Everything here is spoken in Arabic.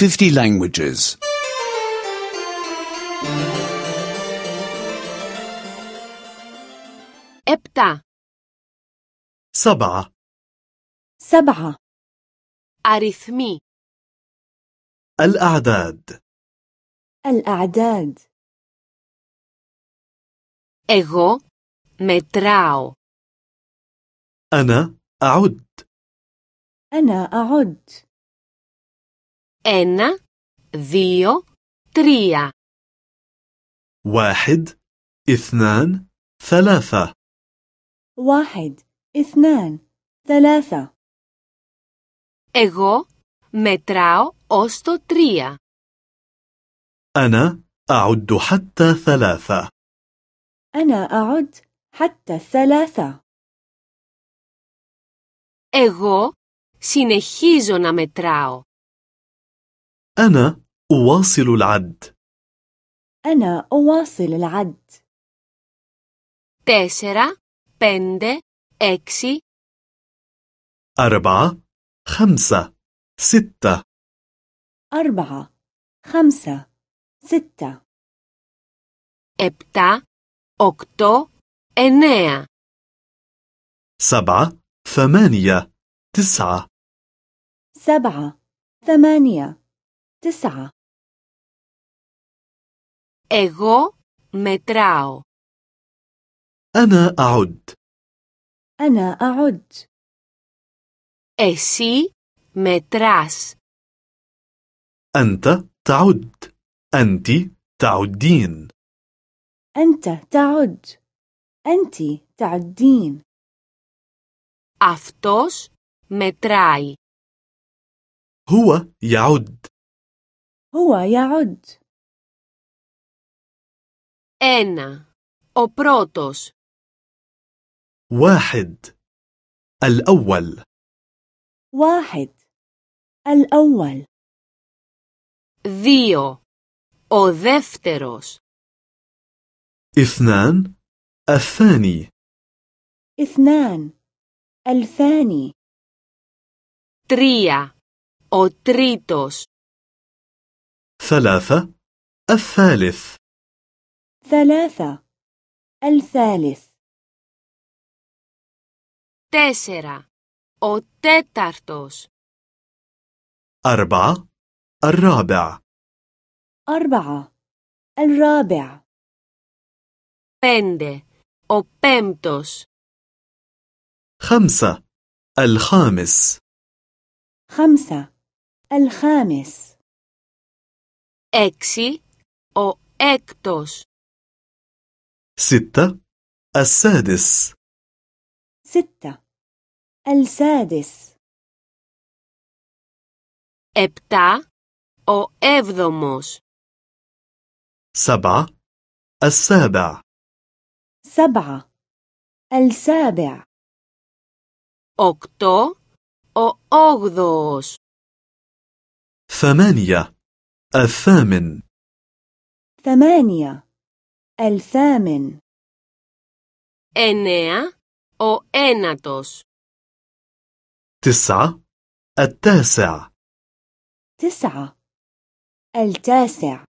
50 languages. 7. سبعة سبعة Αριθμοί. الأعداد الأعداد Εγώ μετράω. أنا أعد أنا أعد Ένα, δύο, τρία. واحد اثنان ثلاثة واحد اثنان ثلاثة Εγώ μετράω ως το τρία. أنا أعد حتى ثلاثة أنا أعد حتى الثلاثة Εγώ συνεχίζω να μετράω. أنا أواصل العد. أنا أواصل العد. تسعة بند أكسي أربعة خمسة ستة. أربعة خمسة ستة. أبتا أكتو أنيا سبعة ثمانية تسعة. سبعة ثمانية. تسعة Εγώ μετράω. أنا أعد أنا أعد Εσύ μετράς. أنت تعد أنت تعدين أنت تعد أنت تعدين Αυτός μετράει. هو يعد هو يعد Ένα. Ο πρώτος. واحد الأول واحد الأول Δύο. Ο δεύτερος. اثنان الثاني اثنان الثاني Τρία. Ο τρίτος. ثلاثة الثالث ثلاثة الثالث Τέσσερα. Ο τέταρτος. أربعة الرابع أربعة الرابع Πέντε. Ο πέμπτος. خمسة الخامس خمسة الخامس Έξι. Ο έκτος. ستة السادس ستة السادس Επτά. Ο έβδομος. سبعة السابع سبعة السابع Οκτώ. Ο όγδοος. ثمانية الثامن ثمانية الثامن Εννέα. Ο ένατος. تسعة التاسع تسعة التاسع